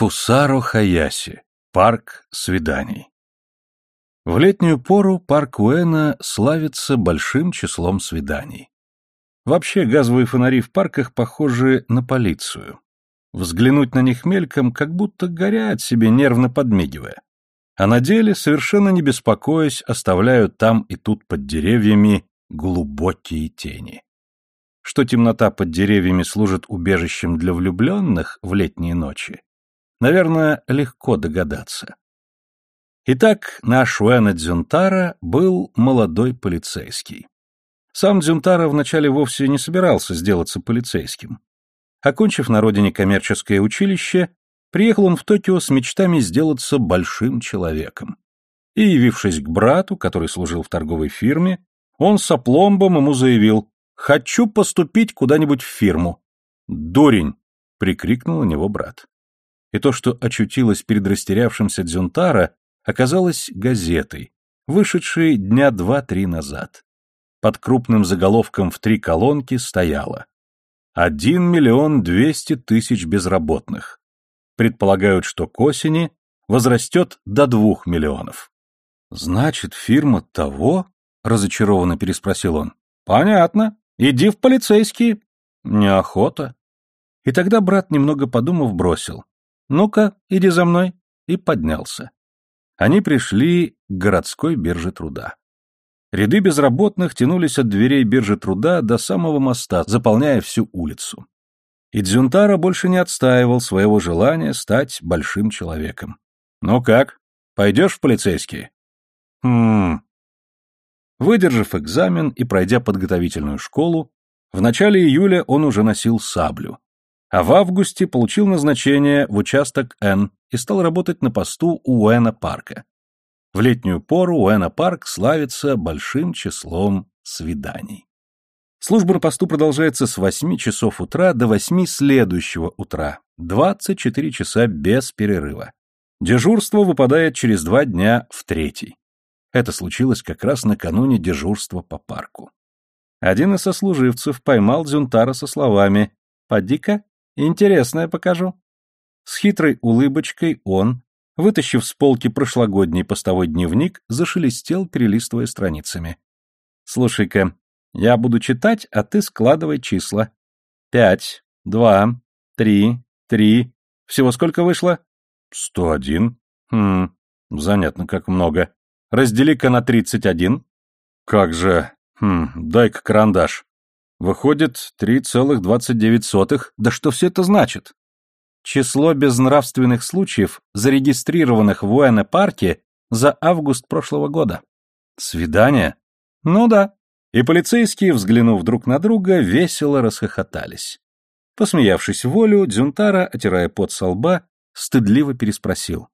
Фусаро Хаяси. Парк свиданий. В летнюю пору парк Уэна славится большим числом свиданий. Вообще газовые фонари в парках похожи на полицию. Взглянуть на них мельком, как будто горят себе, нервно подмигивая. А на деле, совершенно не беспокоясь, оставляют там и тут под деревьями глубокие тени. Что темнота под деревьями служит убежищем для влюбленных в летние ночи, Наверное, легко догадаться. Итак, наш Уэна Дзюнтара был молодой полицейский. Сам Дзюнтара вначале вовсе не собирался сделаться полицейским. Окончив на родине коммерческое училище, приехал он в Токио с мечтами сделаться большим человеком. И, явившись к брату, который служил в торговой фирме, он с опломбом ему заявил «Хочу поступить куда-нибудь в фирму». «Дурень!» — прикрикнул на него брат и то, что очутилось перед растерявшимся Дзюнтара, оказалось газетой, вышедшей дня два-три назад. Под крупным заголовком в три колонки стояло «Один миллион двести тысяч безработных». Предполагают, что к осени возрастет до двух миллионов. «Значит, фирма того?» — разочарованно переспросил он. «Понятно. Иди в полицейские». «Неохота». И тогда брат, немного подумав, бросил. «Ну-ка, иди за мной», и поднялся. Они пришли к городской бирже труда. Ряды безработных тянулись от дверей биржи труда до самого моста, заполняя всю улицу. И Дзюнтара больше не отстаивал своего желания стать большим человеком. «Ну как, пойдешь в полицейские?» «Хм...» Выдержав экзамен и пройдя подготовительную школу, в начале июля он уже носил саблю, а в августе получил назначение в участок Н и стал работать на посту у Уэна Парка. В летнюю пору Уэна Парк славится большим числом свиданий. Служба на посту продолжается с 8 часов утра до 8 следующего утра, 24 часа без перерыва. Дежурство выпадает через два дня в третий. Это случилось как раз накануне дежурства по парку. Один из сослуживцев поймал Дзюнтара со словами «Поди-ка, Интересное покажу. С хитрой улыбочкой он, вытащив с полки прошлогодний постовой дневник, зашелестел, перелистывая страницами. Слушай-ка, я буду читать, а ты складывай числа. Пять, два, три, три. Всего сколько вышло? Сто один. Хм, занятно, как много. Раздели-ка на тридцать один. Как же... Хм, дай-ка карандаш. Выходит, 3,29. Да что все это значит? Число безнравственных случаев, зарегистрированных в Уэна-парке за август прошлого года. Свидание? Ну да. И полицейские, взглянув друг на друга, весело расхохотались. Посмеявшись в волю, Дзюнтара, отирая пот со лба, стыдливо переспросил.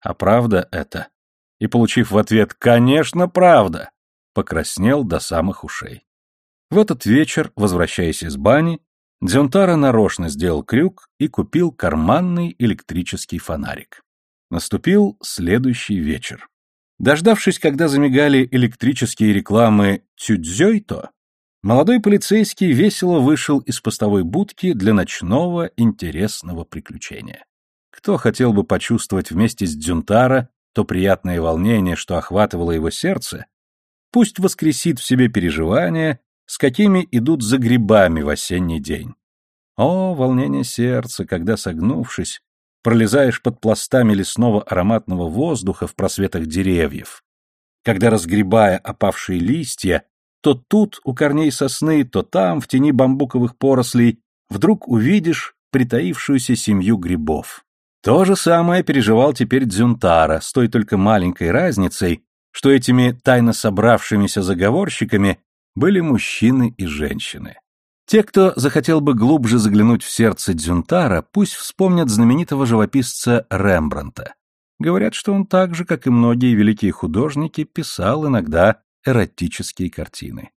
«А правда это?» И, получив в ответ «Конечно, правда!», покраснел до самых ушей. В этот вечер, возвращаясь из бани, Дзюнтара нарочно сделал крюк и купил карманный электрический фонарик. Наступил следующий вечер. Дождавшись, когда замигали электрические рекламы «Тюдзёйто», молодой полицейский весело вышел из постовой будки для ночного интересного приключения. Кто хотел бы почувствовать вместе с Дзюнтара то приятное волнение, что охватывало его сердце, пусть воскресит в себе переживания с какими идут за грибами в осенний день. О, волнение сердца, когда, согнувшись, пролезаешь под пластами лесного ароматного воздуха в просветах деревьев, когда, разгребая опавшие листья, то тут у корней сосны, то там, в тени бамбуковых порослей, вдруг увидишь притаившуюся семью грибов. То же самое переживал теперь Дзюнтара, с той только маленькой разницей, что этими тайно собравшимися заговорщиками были мужчины и женщины. Те, кто захотел бы глубже заглянуть в сердце Дзюнтара, пусть вспомнят знаменитого живописца Рембранта. Говорят, что он так же, как и многие великие художники, писал иногда эротические картины.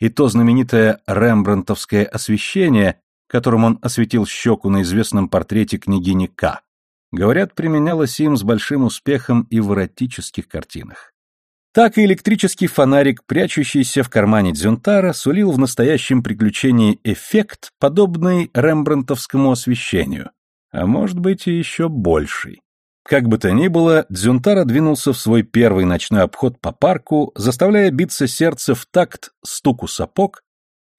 И то знаменитое рембрантовское освещение, которым он осветил щеку на известном портрете княгини К, говорят, применялось им с большим успехом и в эротических картинах так и электрический фонарик, прячущийся в кармане Дзюнтара, сулил в настоящем приключении эффект, подобный рембрандтовскому освещению, а может быть и еще больший. Как бы то ни было, Дзюнтара двинулся в свой первый ночной обход по парку, заставляя биться сердце в такт стуку сапог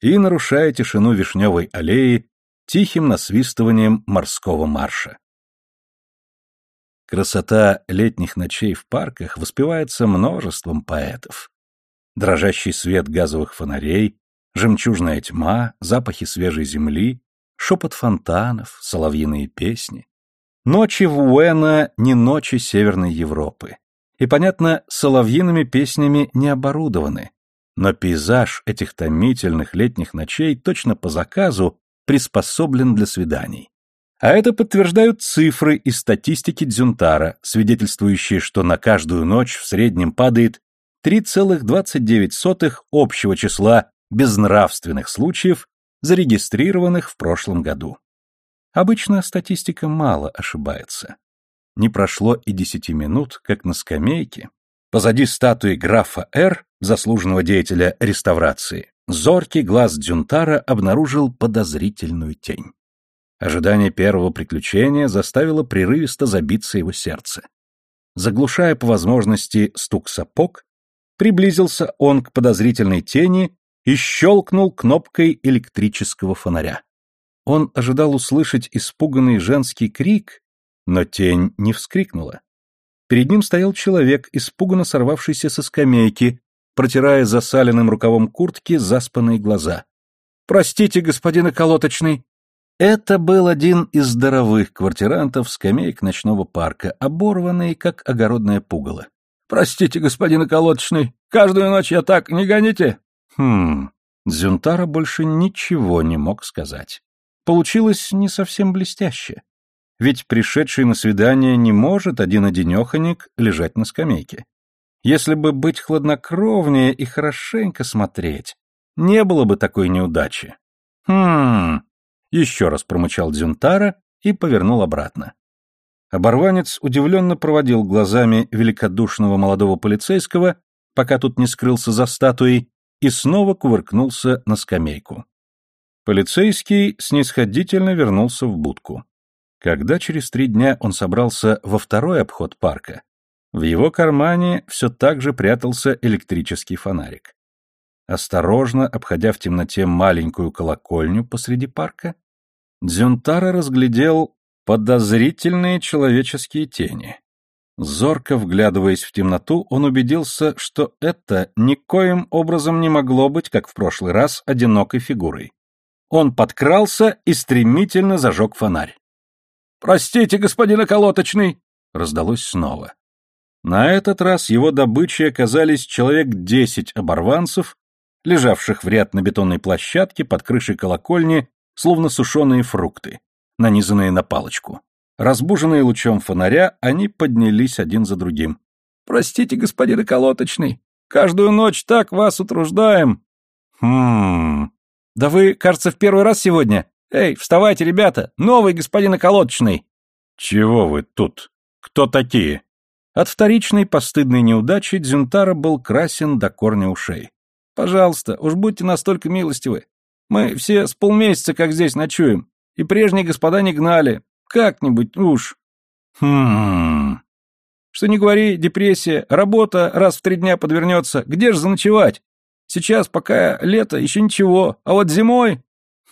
и нарушая тишину вишневой аллеи тихим насвистыванием морского марша. Красота летних ночей в парках воспевается множеством поэтов. Дрожащий свет газовых фонарей, жемчужная тьма, запахи свежей земли, шепот фонтанов, соловьиные песни. Ночи в Уэна не ночи Северной Европы. И, понятно, соловьиными песнями не оборудованы. Но пейзаж этих томительных летних ночей точно по заказу приспособлен для свиданий. А это подтверждают цифры из статистики Дзюнтара, свидетельствующие, что на каждую ночь в среднем падает 3,29 общего числа безнравственных случаев, зарегистрированных в прошлом году. Обычно статистика мало ошибается. Не прошло и десяти минут, как на скамейке, позади статуи графа Р, заслуженного деятеля реставрации, зоркий глаз Дзюнтара обнаружил подозрительную тень. Ожидание первого приключения заставило прерывисто забиться его сердце. Заглушая по возможности стук сапог, приблизился он к подозрительной тени и щелкнул кнопкой электрического фонаря. Он ожидал услышать испуганный женский крик, но тень не вскрикнула. Перед ним стоял человек, испуганно сорвавшийся со скамейки, протирая засаленным рукавом куртки заспанные глаза. «Простите, господин околоточный!» Это был один из здоровых квартирантов скамеек ночного парка, оборванный, как огородное пугало. «Простите, господин околоточный, каждую ночь я так, не гоните?» Хм, Дзюнтара больше ничего не мог сказать получилось не совсем блестяще. Ведь пришедший на свидание не может один-одинеханик лежать на скамейке. Если бы быть хладнокровнее и хорошенько смотреть, не было бы такой неудачи. Хм, еще раз промычал Дзюнтара и повернул обратно. Оборванец удивленно проводил глазами великодушного молодого полицейского, пока тут не скрылся за статуей, и снова кувыркнулся на скамейку. Полицейский снисходительно вернулся в будку. Когда через три дня он собрался во второй обход парка, в его кармане все так же прятался электрический фонарик. Осторожно обходя в темноте маленькую колокольню посреди парка, Дзюнтара разглядел подозрительные человеческие тени. Зорко вглядываясь в темноту, он убедился, что это никоим образом не могло быть, как в прошлый раз, одинокой фигурой. Он подкрался и стремительно зажег фонарь. «Простите, господин околоточный!» — раздалось снова. На этот раз его добычей оказались человек десять оборванцев, лежавших в ряд на бетонной площадке под крышей колокольни, словно сушеные фрукты, нанизанные на палочку. Разбуженные лучом фонаря, они поднялись один за другим. «Простите, господин околоточный, каждую ночь так вас утруждаем». «Хм...» «Да вы, кажется, в первый раз сегодня. Эй, вставайте, ребята! Новый господин околоточный!» «Чего вы тут? Кто такие?» От вторичной постыдной неудачи Дзюнтара был красен до корня ушей. «Пожалуйста, уж будьте настолько милостивы. Мы все с полмесяца как здесь ночуем, и прежние господа не гнали. Как-нибудь уж». «Хм...» «Что не говори, депрессия, работа раз в три дня подвернется. Где же заночевать? Сейчас, пока лето, еще ничего, а вот зимой...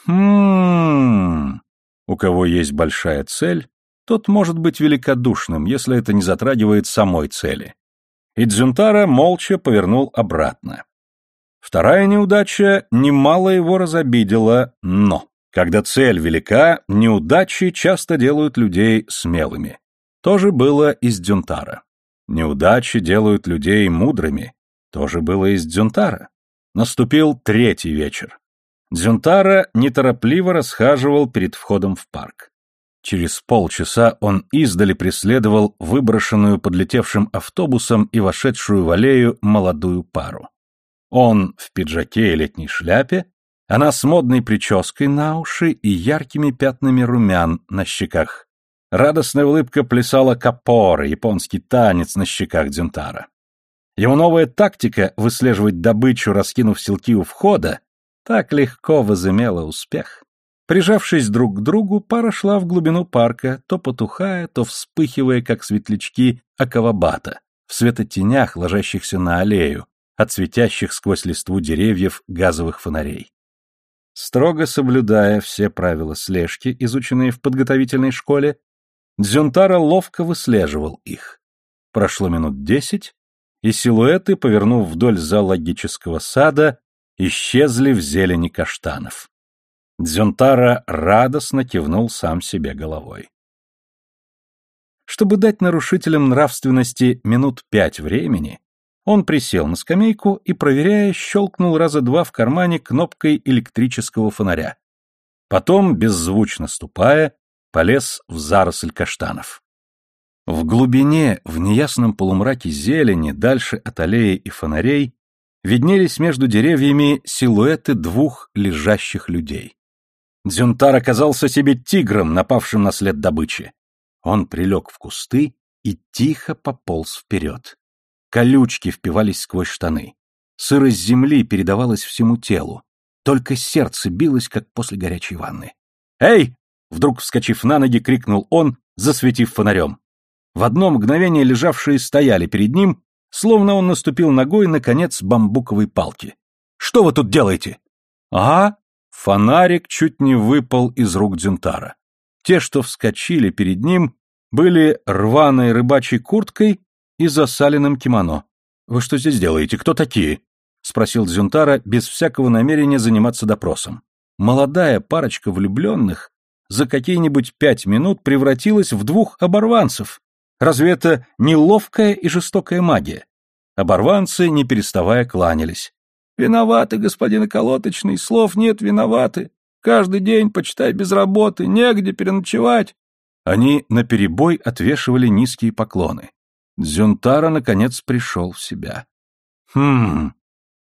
Хм... У кого есть большая цель, тот может быть великодушным, если это не затрагивает самой цели. И Дзюнтара молча повернул обратно. Вторая неудача немало его разобидела, но, когда цель велика, неудачи часто делают людей смелыми. То же было и с Дзюнтара. Неудачи делают людей мудрыми. То же было и с Дзюнтара. Наступил третий вечер. Дзюнтара неторопливо расхаживал перед входом в парк. Через полчаса он издали преследовал выброшенную подлетевшим автобусом и вошедшую в аллею молодую пару. Он в пиджаке и летней шляпе, она с модной прической на уши и яркими пятнами румян на щеках. Радостная улыбка плясала капора, японский танец на щеках Дзюнтара. Его новая тактика выслеживать добычу, раскинув селки у входа, так легко возымела успех. Прижавшись друг к другу, пара шла в глубину парка, то потухая, то вспыхивая, как светлячки акавабата, в светотенях, ложащихся на аллею, от светящих сквозь листву деревьев газовых фонарей. Строго соблюдая все правила слежки, изученные в подготовительной школе, Дзюнтара ловко выслеживал их. Прошло минут десять, и силуэты, повернув вдоль зоологического сада, исчезли в зелени каштанов. Дзюнтара радостно кивнул сам себе головой. Чтобы дать нарушителям нравственности минут пять времени, он присел на скамейку и, проверяя, щелкнул раза два в кармане кнопкой электрического фонаря. Потом, беззвучно ступая, полез в заросль каштанов. В глубине, в неясном полумраке зелени, дальше от аллеи и фонарей, виднелись между деревьями силуэты двух лежащих людей. Дзюнтар оказался себе тигром, напавшим на след добычи. Он прилег в кусты и тихо пополз вперед. Колючки впивались сквозь штаны. Сырость земли передавалась всему телу. Только сердце билось, как после горячей ванны. «Эй!» — вдруг вскочив на ноги, крикнул он, засветив фонарем. В одно мгновение лежавшие стояли перед ним, словно он наступил ногой на конец бамбуковой палки. «Что вы тут делаете?» «А?» Фонарик чуть не выпал из рук Дзюнтара. Те, что вскочили перед ним, были рваной рыбачьей курткой и засаленным кимоно. «Вы что здесь делаете? Кто такие?» — спросил Дзюнтара без всякого намерения заниматься допросом. Молодая парочка влюбленных за какие-нибудь пять минут превратилась в двух оборванцев. Разве это не ловкая и жестокая магия? Оборванцы, не переставая, кланялись. Виноваты, господин околоточный, слов нет, виноваты. Каждый день, почитай, без работы, негде переночевать. Они наперебой отвешивали низкие поклоны. Дзюнтара, наконец, пришел в себя. Хм,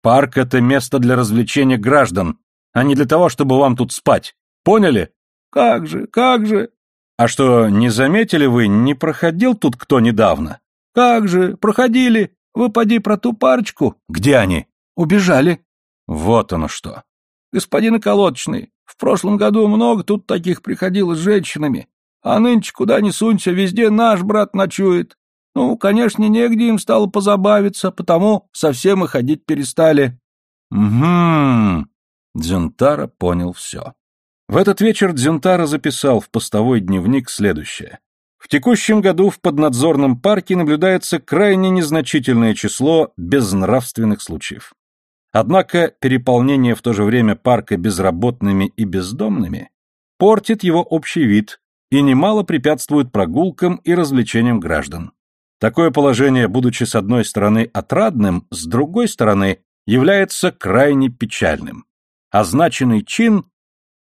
парк — это место для развлечения граждан, а не для того, чтобы вам тут спать. Поняли? Как же, как же. А что, не заметили вы, не проходил тут кто недавно? Как же, проходили. Вы поди про ту парочку. Где они? Убежали. Вот оно что. Господин околоточный, в прошлом году много тут таких приходило с женщинами, а нынче куда ни сунься, везде наш брат ночует. Ну, конечно, негде им стало позабавиться, потому совсем и ходить перестали. Угу. Дзюнтара понял все. В этот вечер Дзюнтара записал в постовой дневник следующее. В текущем году в поднадзорном парке наблюдается крайне незначительное число безнравственных случаев. Однако переполнение в то же время парка безработными и бездомными портит его общий вид и немало препятствует прогулкам и развлечениям граждан. Такое положение, будучи с одной стороны отрадным, с другой стороны является крайне печальным. Означенный чин...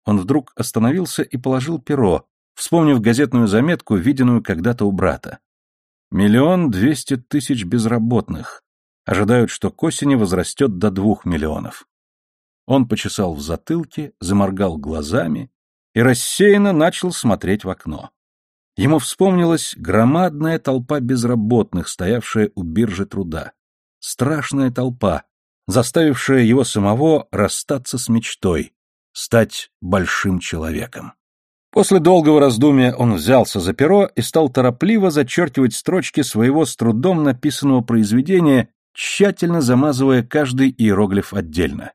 Он вдруг остановился и положил перо, вспомнив газетную заметку, виденную когда-то у брата. Миллион двести тысяч безработных ожидают, что к осени возрастет до двух миллионов. Он почесал в затылке, заморгал глазами и рассеянно начал смотреть в окно. Ему вспомнилась громадная толпа безработных, стоявшая у биржи труда. Страшная толпа, заставившая его самого расстаться с мечтой, стать большим человеком. После долгого раздумья он взялся за перо и стал торопливо зачеркивать строчки своего с трудом написанного произведения тщательно замазывая каждый иероглиф отдельно.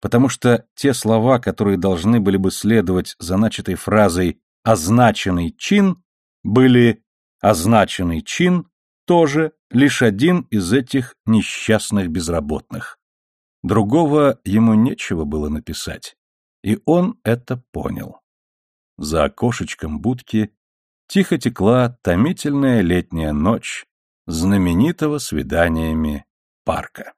Потому что те слова, которые должны были бы следовать за начатой фразой «означенный чин», были «означенный чин» тоже лишь один из этих несчастных безработных. Другого ему нечего было написать, и он это понял. За окошечком будки тихо текла томительная летняя ночь знаменитого свиданиями парка.